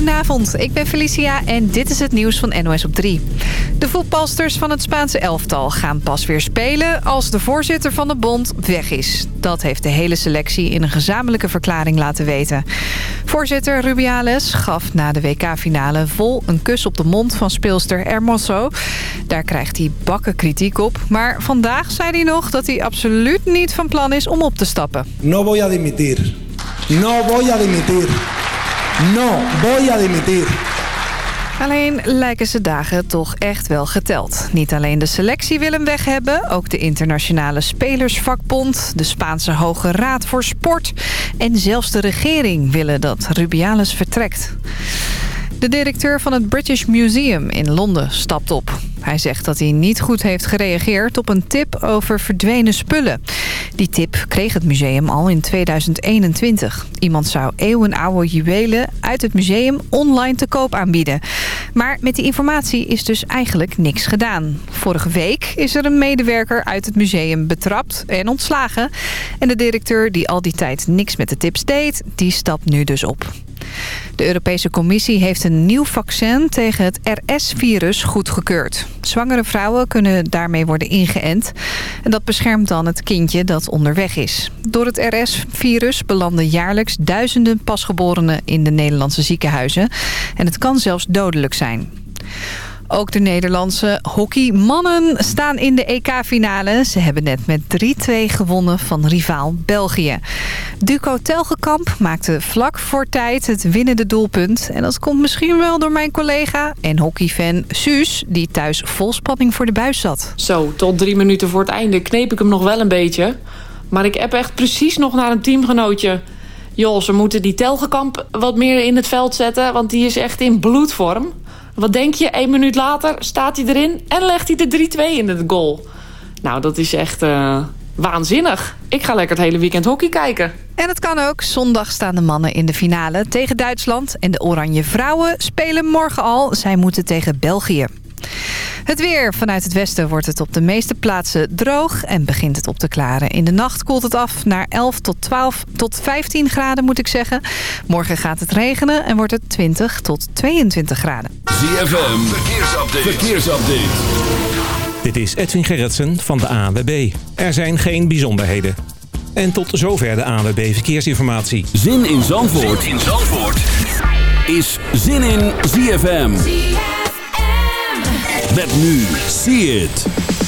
Goedenavond, ik ben Felicia en dit is het nieuws van NOS op 3. De voetbalsters van het Spaanse elftal gaan pas weer spelen als de voorzitter van de bond weg is. Dat heeft de hele selectie in een gezamenlijke verklaring laten weten. Voorzitter Rubiales gaf na de WK-finale vol een kus op de mond van speelster Hermoso. Daar krijgt hij bakken kritiek op. Maar vandaag zei hij nog dat hij absoluut niet van plan is om op te stappen. No voy a dimitir. No voy a dimitir. No voy a dimitir. Alleen lijken ze dagen toch echt wel geteld. Niet alleen de selectie wil hem weg hebben... ook de internationale spelersvakbond... de Spaanse Hoge Raad voor Sport... en zelfs de regering willen dat Rubiales vertrekt. De directeur van het British Museum in Londen stapt op. Hij zegt dat hij niet goed heeft gereageerd op een tip over verdwenen spullen. Die tip kreeg het museum al in 2021. Iemand zou eeuwenoude juwelen uit het museum online te koop aanbieden. Maar met die informatie is dus eigenlijk niks gedaan. Vorige week is er een medewerker uit het museum betrapt en ontslagen. En de directeur die al die tijd niks met de tips deed, die stapt nu dus op. De Europese Commissie heeft een nieuw vaccin tegen het RS-virus goedgekeurd. Zwangere vrouwen kunnen daarmee worden ingeënt. En dat beschermt dan het kindje dat onderweg is. Door het RS-virus belanden jaarlijks duizenden pasgeborenen in de Nederlandse ziekenhuizen. En het kan zelfs dodelijk zijn. Ook de Nederlandse hockeymannen staan in de EK-finale. Ze hebben net met 3-2 gewonnen van rivaal België. Duco Telgekamp maakte vlak voor tijd het winnende doelpunt. En dat komt misschien wel door mijn collega en hockeyfan Suus... die thuis vol spanning voor de buis zat. Zo, tot drie minuten voor het einde kneep ik hem nog wel een beetje. Maar ik heb echt precies nog naar een teamgenootje... Joh, ze moeten die Telgekamp wat meer in het veld zetten... want die is echt in bloedvorm. Wat denk je? Eén minuut later staat hij erin en legt hij de 3-2 in het goal. Nou, dat is echt uh, waanzinnig. Ik ga lekker het hele weekend hockey kijken. En het kan ook. Zondag staan de mannen in de finale tegen Duitsland. En de Oranje Vrouwen spelen morgen al. Zij moeten tegen België. Het weer. Vanuit het westen wordt het op de meeste plaatsen droog en begint het op te klaren. In de nacht koelt het af naar 11 tot 12 tot 15 graden moet ik zeggen. Morgen gaat het regenen en wordt het 20 tot 22 graden. ZFM. Verkeersupdate. Verkeersupdate. Dit is Edwin Gerritsen van de ANWB. Er zijn geen bijzonderheden. En tot zover de ANWB Verkeersinformatie. Zin in Zandvoort, zin in Zandvoort. is Zin in ZFM. Met nu, see it.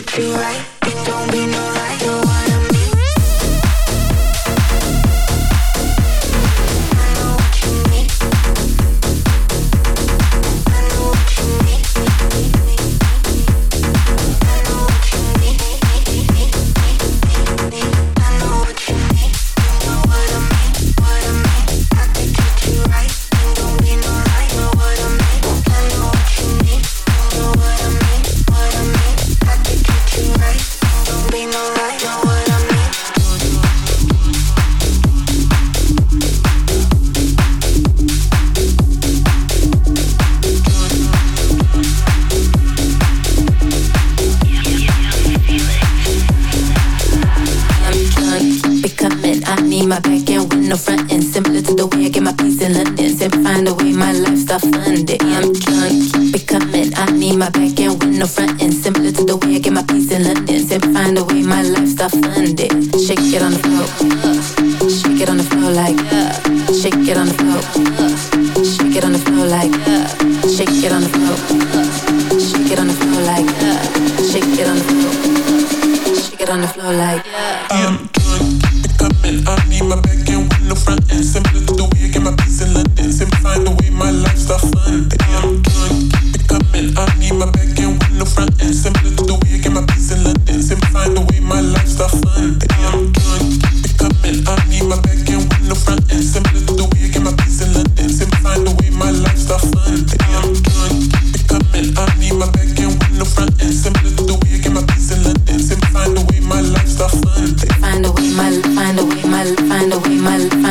treat you right. It don't be no my, find a way, my.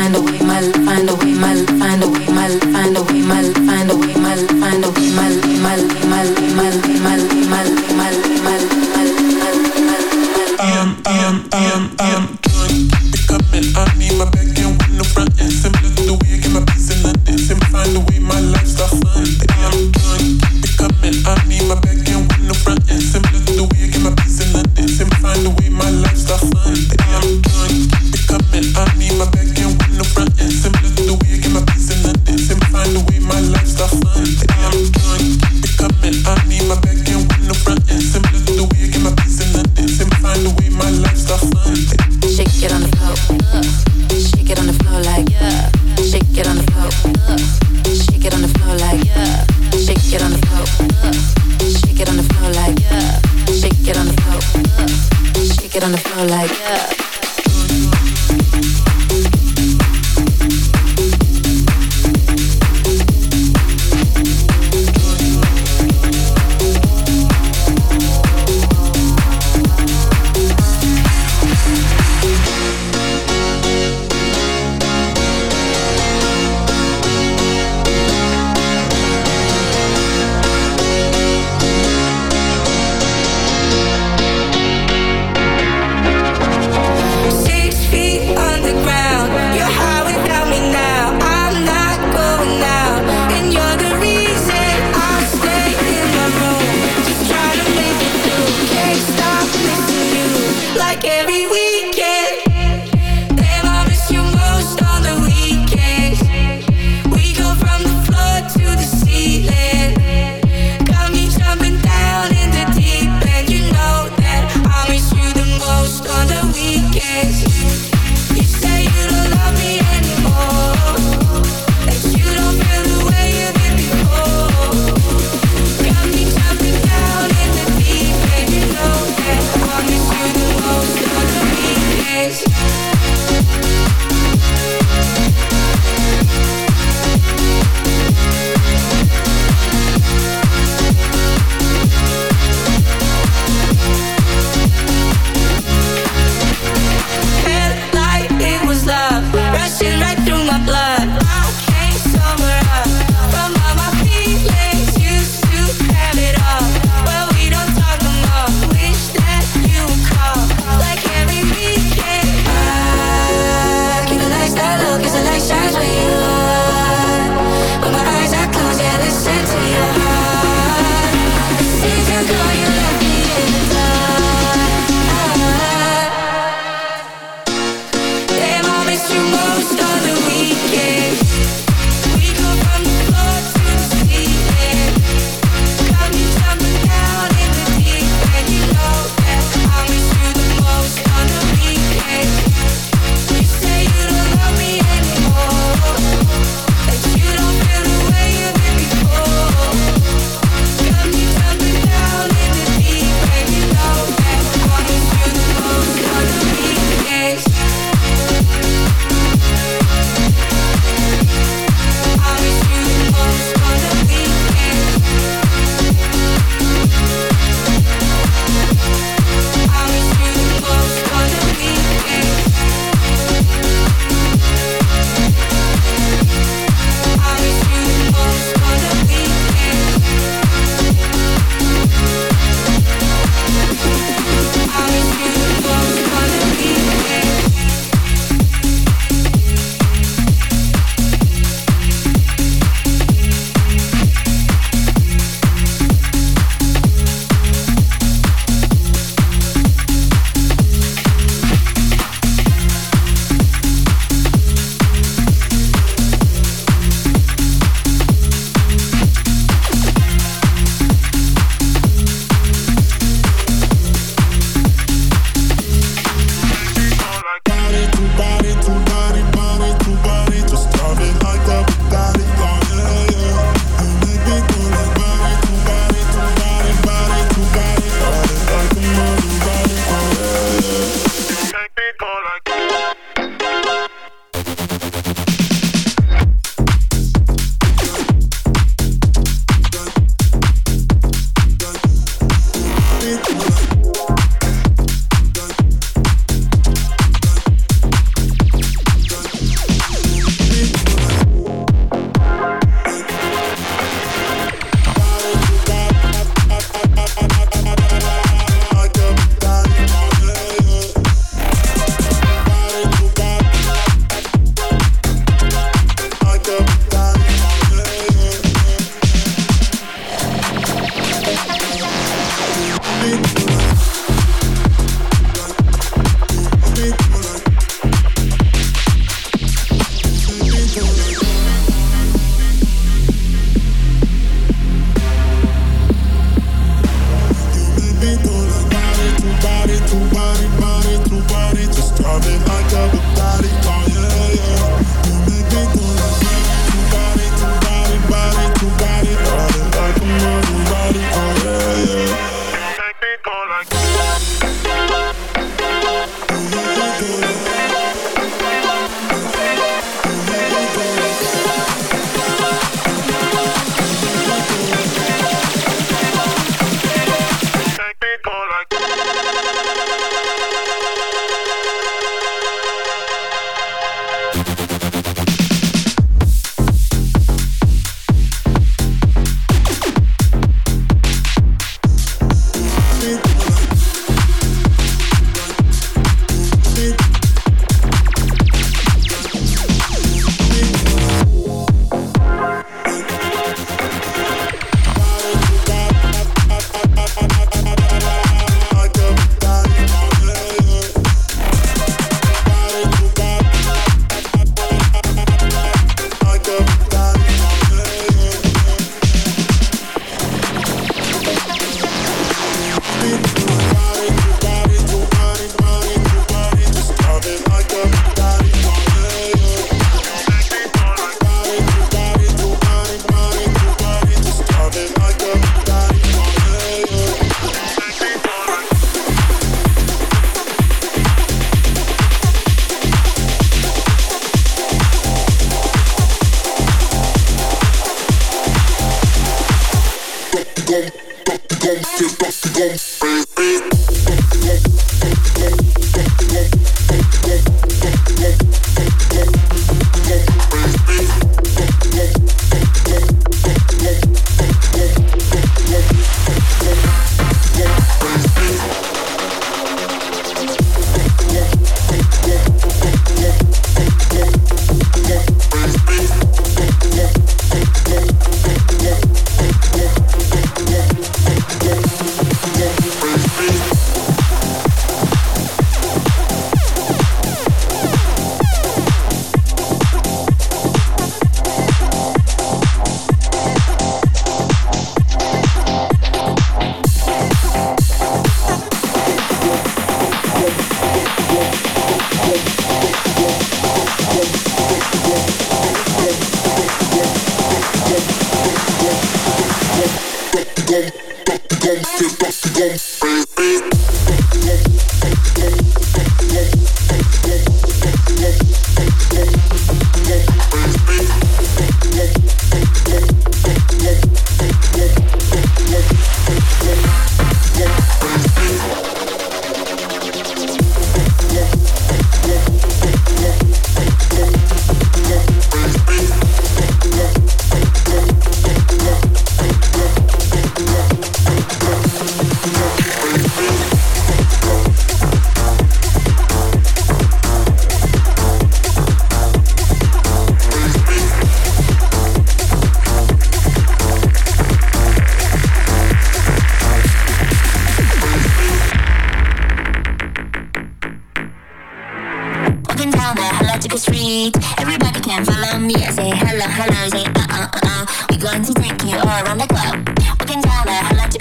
coming like a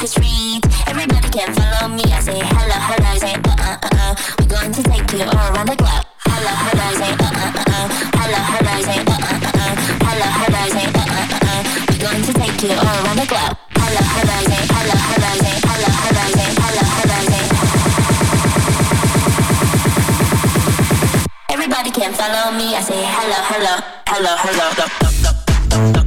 the street. Everybody can follow me. I say hello, hello. I say uh uh uh. We're going to take you all around the globe. Hello, hello. I say uh uh uh. Hello, hello. I say uh uh uh. Hello, hello. I say uh uh uh. We're going to take you all around the globe. Hello, hello. Say hello, hello. Say hello, hello. Say Everybody can follow me. I say hello, hello, hello, hello. hello, hello, hello.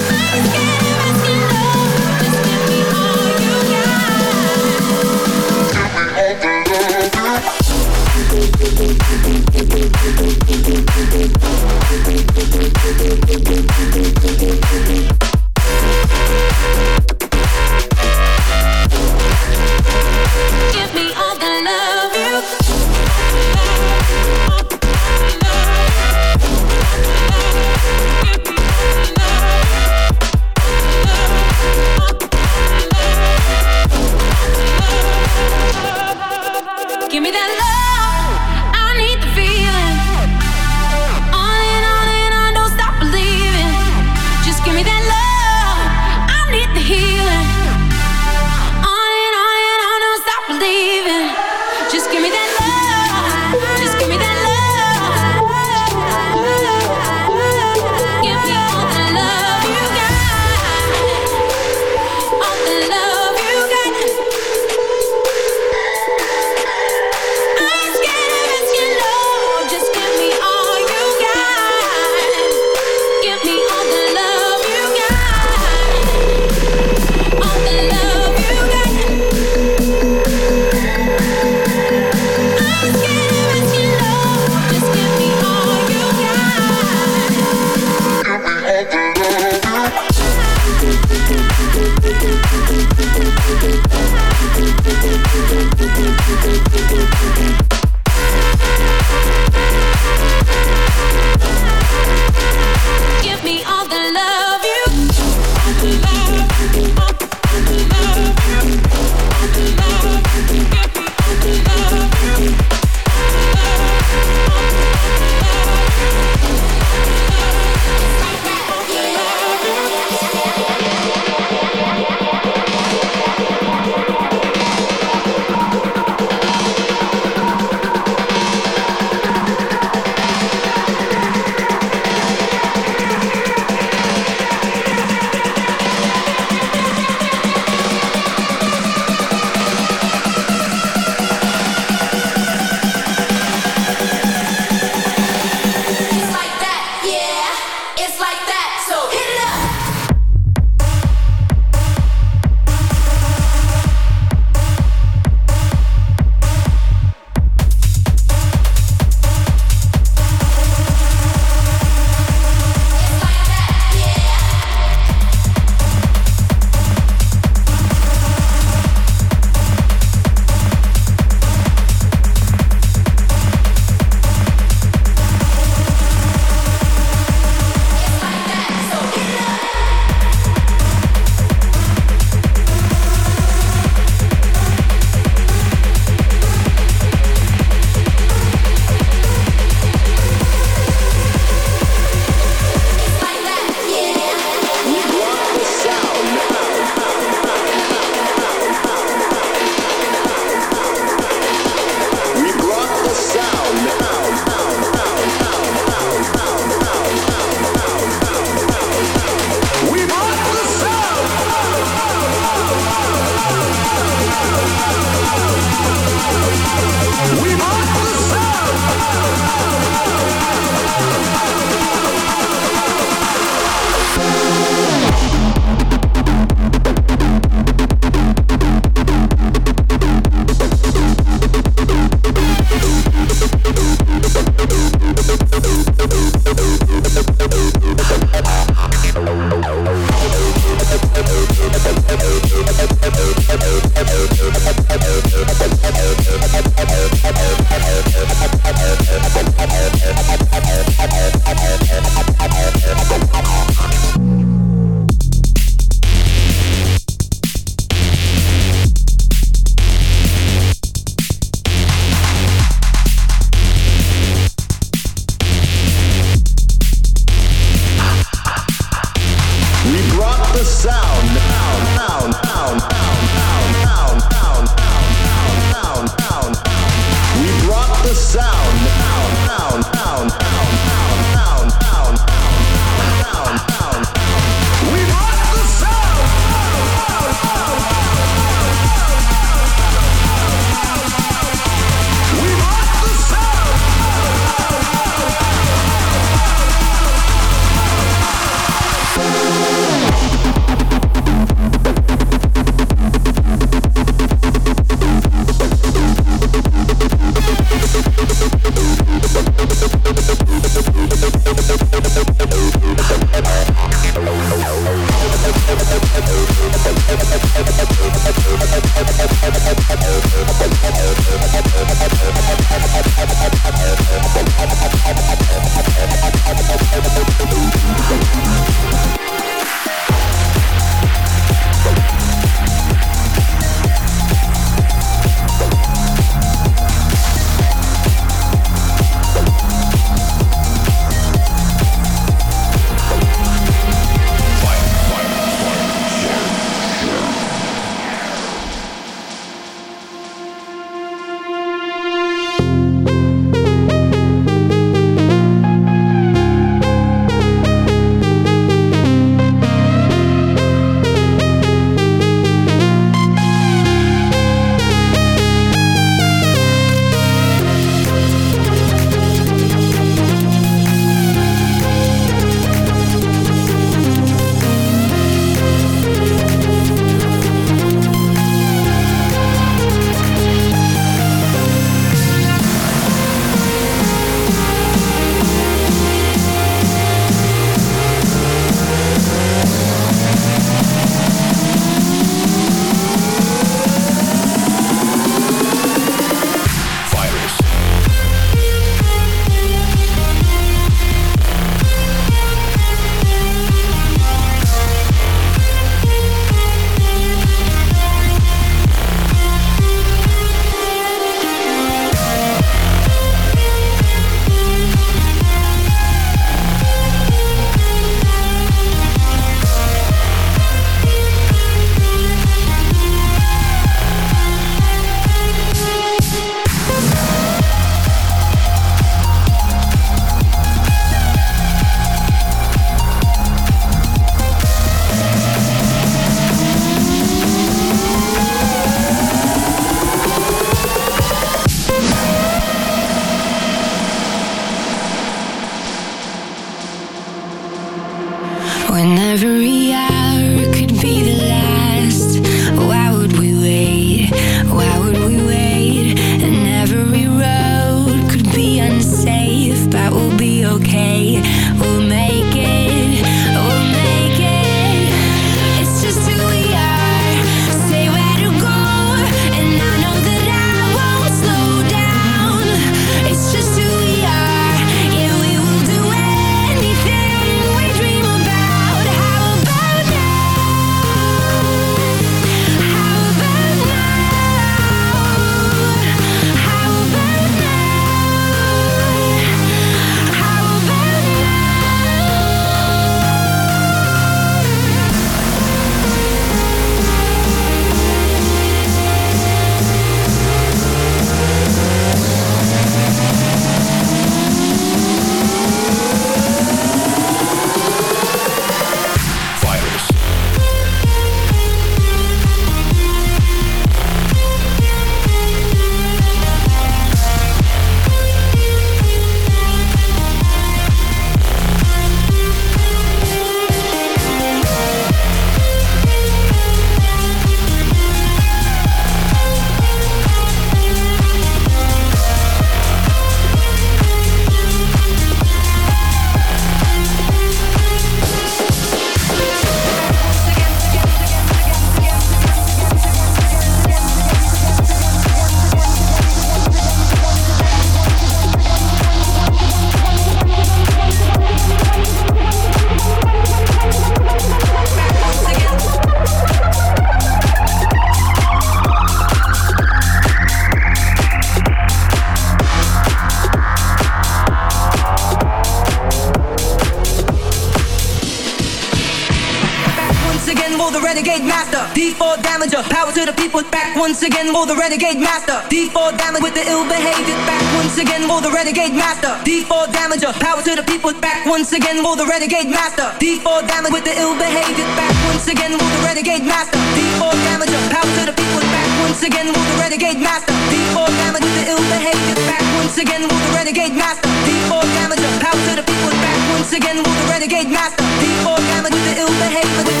Once again, roll the renegade master. D4 damage with the ill behavior. Back once again, roll the renegade master. D4 damager. Power to the people. Back once again, roll the renegade master. D4 damage with the ill behavior. Back once again, roll the renegade master. D4 damager. Power to the people. Back once again, roll the renegade master. D4 damage with the ill behavior. Back once again, roll the renegade master. D4 damager. Power to the people. Back once again, roll the renegade master. D4 damage with the ill behavior.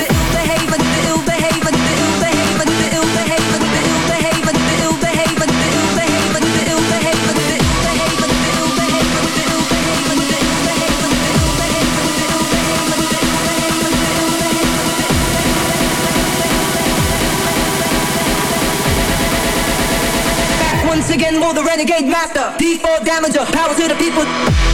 the renegade master, D4 damager, power to the people.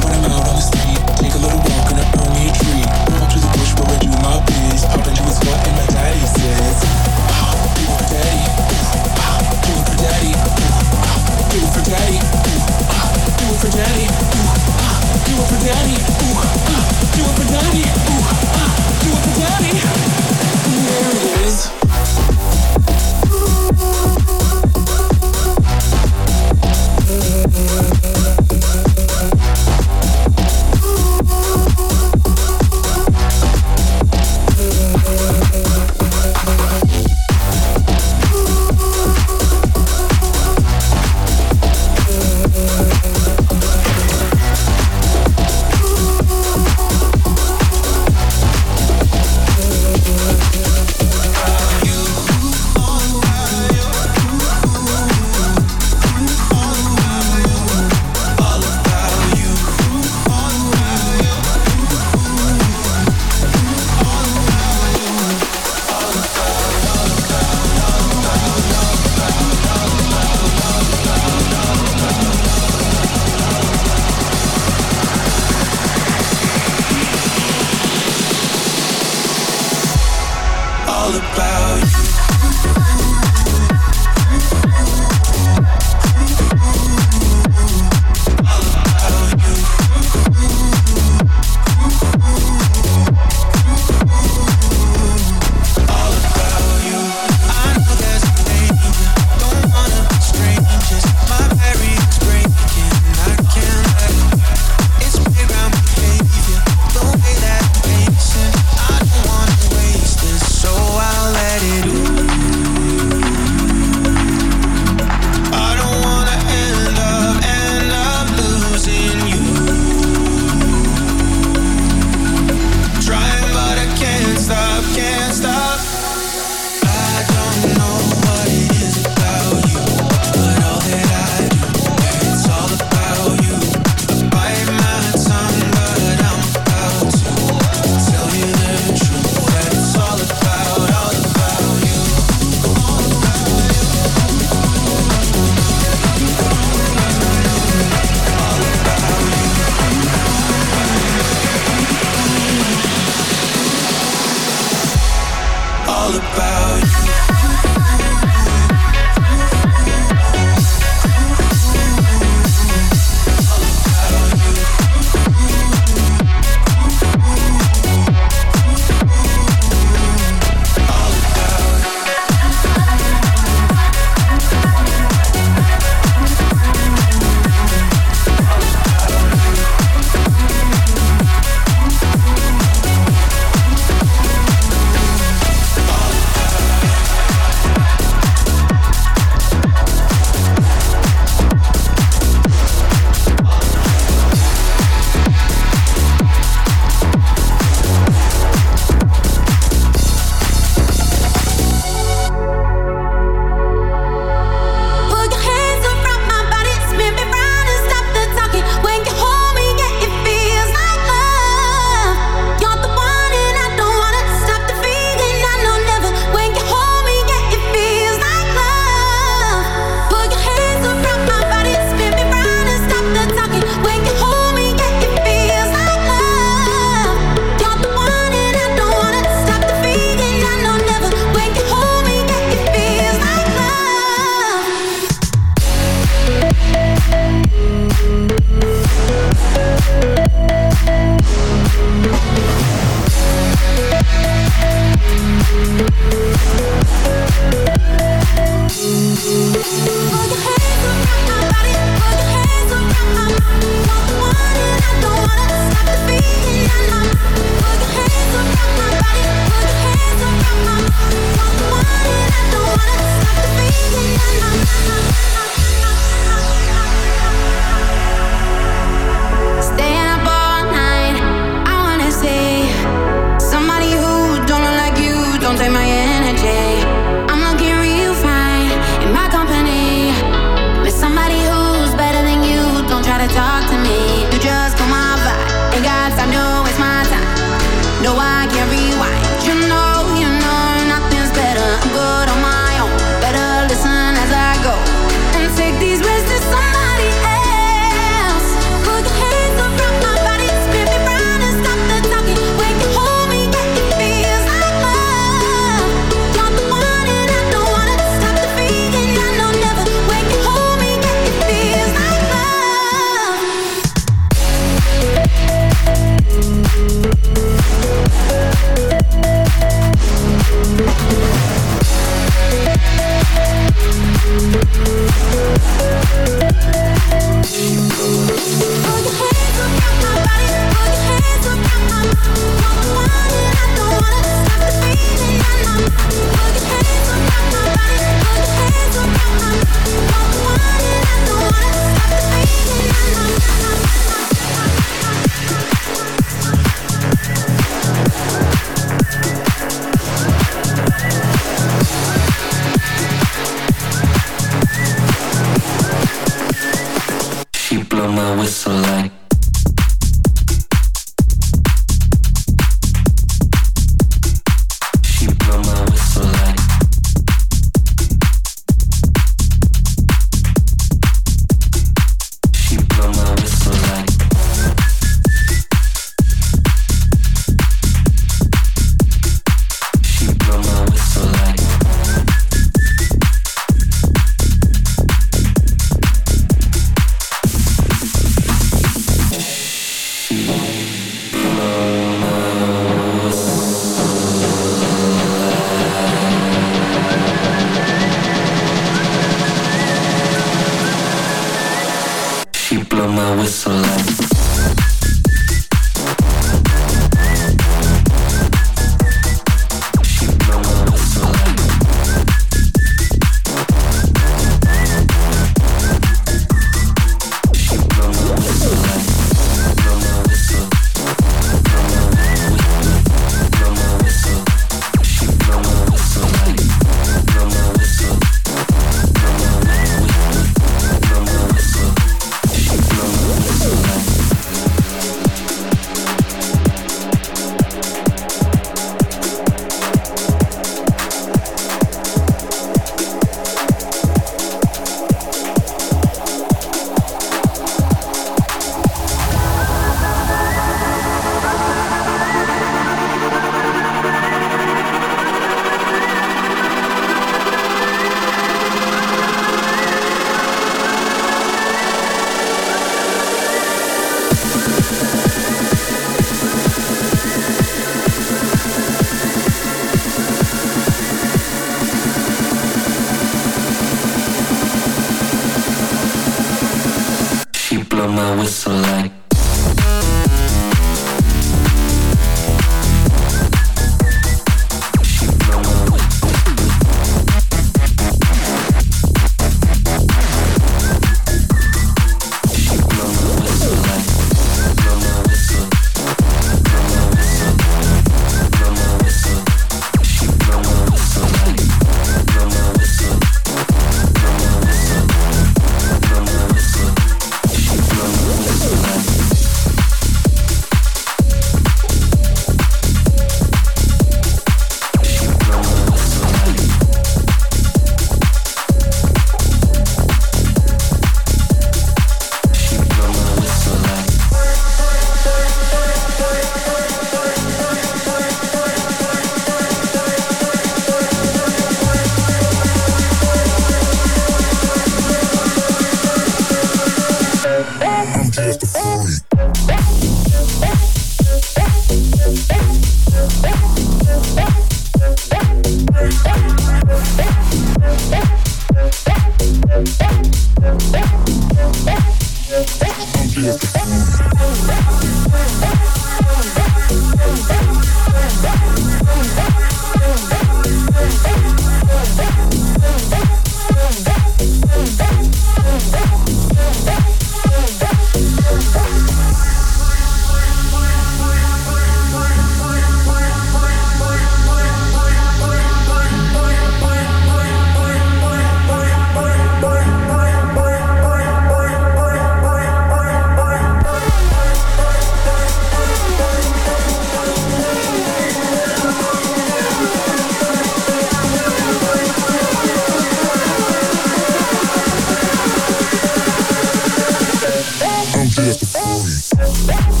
Hoje.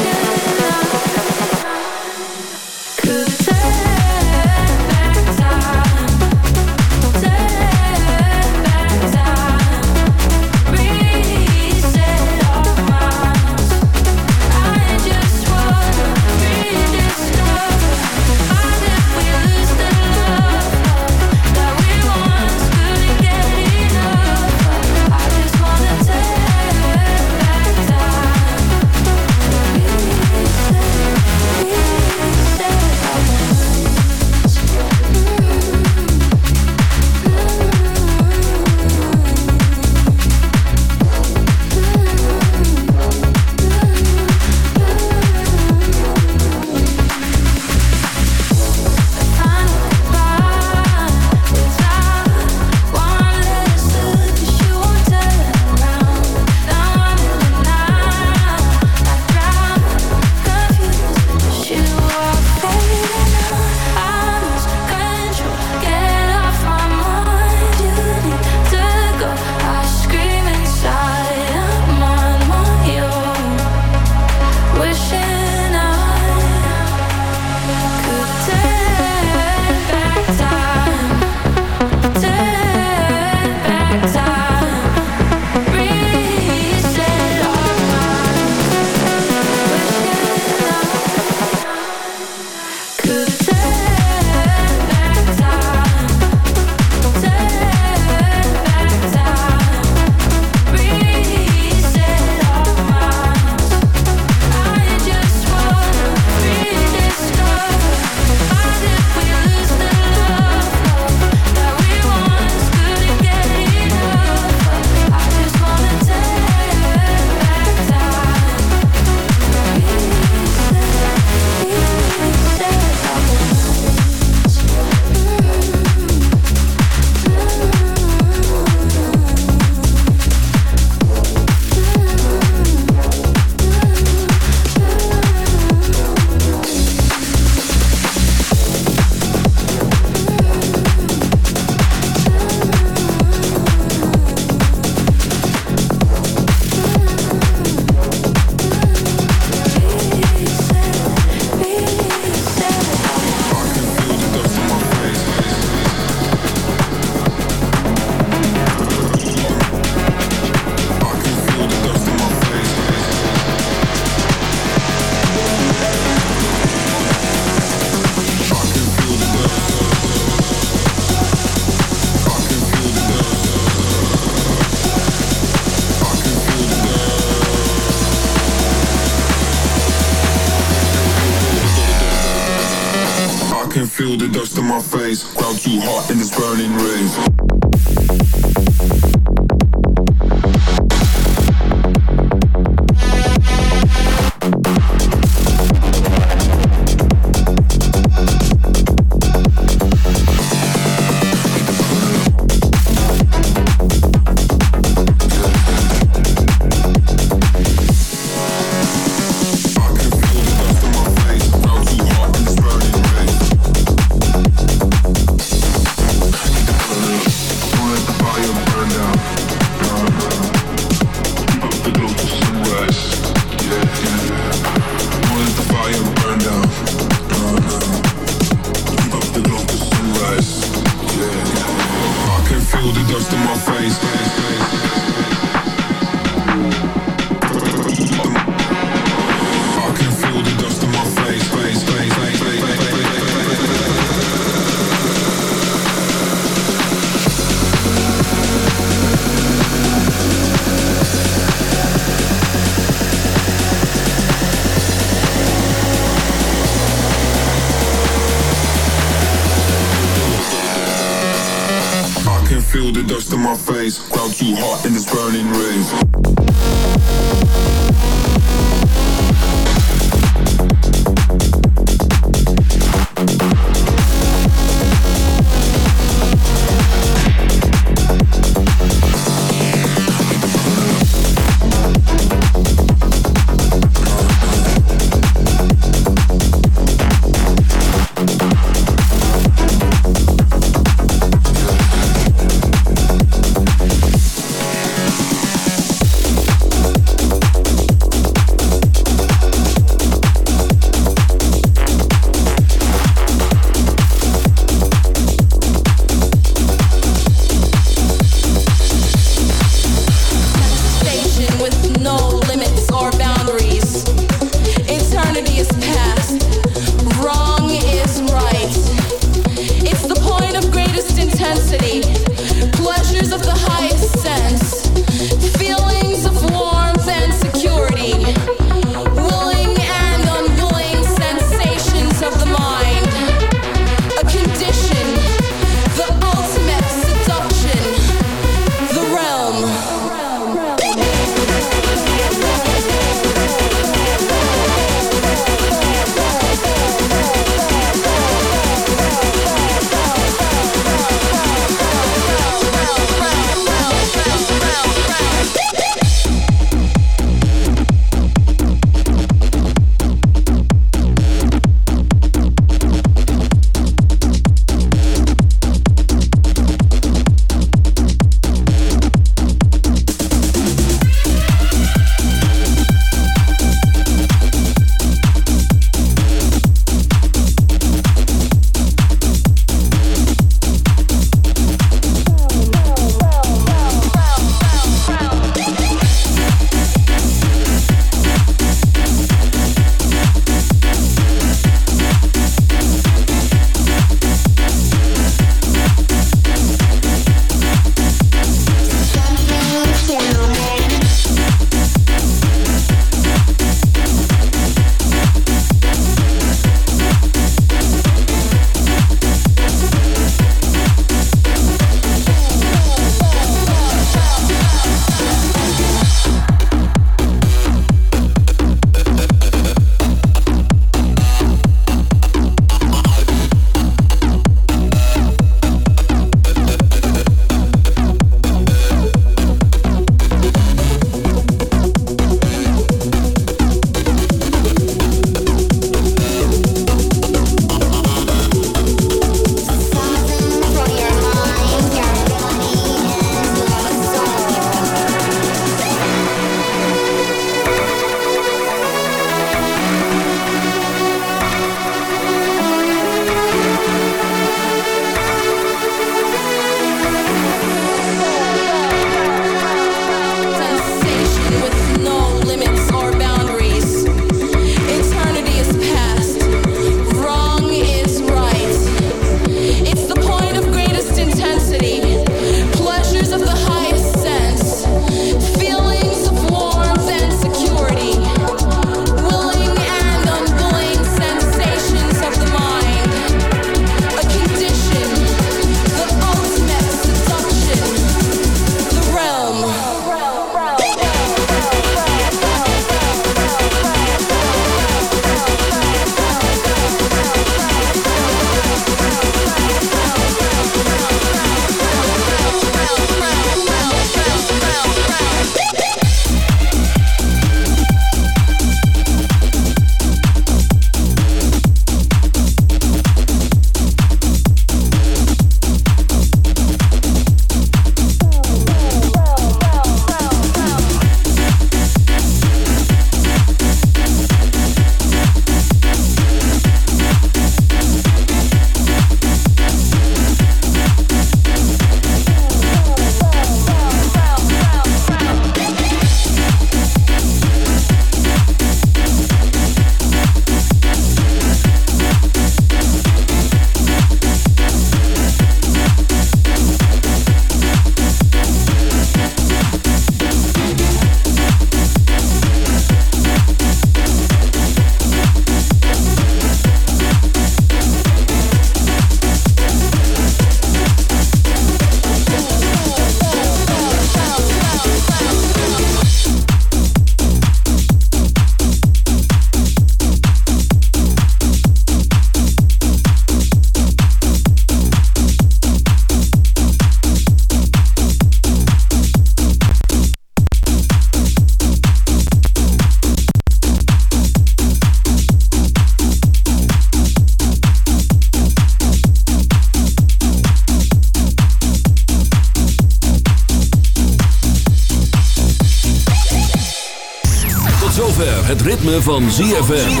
Ritme van ZFM.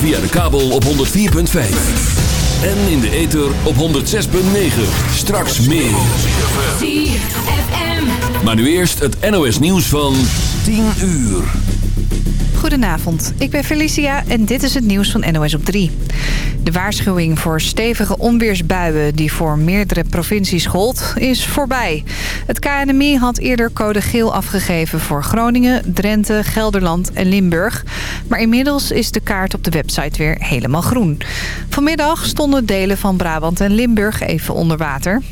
Via de kabel op 104.5. En in de ether op 106.9. Straks meer. ZFM. Maar nu eerst het NOS nieuws van 10 uur. Goedenavond, ik ben Felicia en dit is het nieuws van NOS op 3. De waarschuwing voor stevige onweersbuien die voor meerdere provincies gold is voorbij. Het KNMI had eerder code geel afgegeven voor Groningen, Drenthe, Gelderland en Limburg. Maar inmiddels is de kaart op de website weer helemaal groen. Vanmiddag stonden delen van Brabant en Limburg even onder water.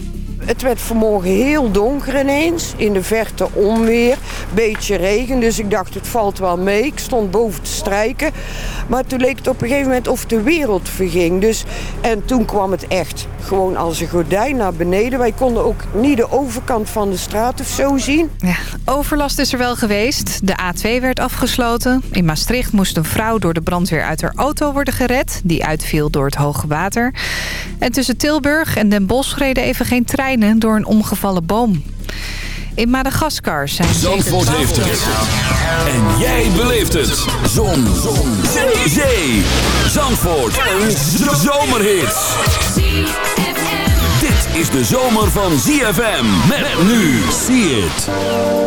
Het werd vanmorgen heel donker ineens. In de verte onweer. Beetje regen. Dus ik dacht, het valt wel mee. Ik stond boven te strijken. Maar toen leek het op een gegeven moment of de wereld verging. Dus, en toen kwam het echt gewoon als een gordijn naar beneden. Wij konden ook niet de overkant van de straat of zo zien. Ja, overlast is er wel geweest. De A2 werd afgesloten. In Maastricht moest een vrouw door de brandweer uit haar auto worden gered. Die uitviel door het hoge water. En tussen Tilburg en Den Bosch reden even geen treinen door een omgevallen boom. In Madagaskar zijn Zandvoort zeker heeft het. En jij beleeft het. Zon. Zon. Zee. Zee. Zandvoort. Een zomerhit. Dit is de zomer van ZFM. Met nu. See it.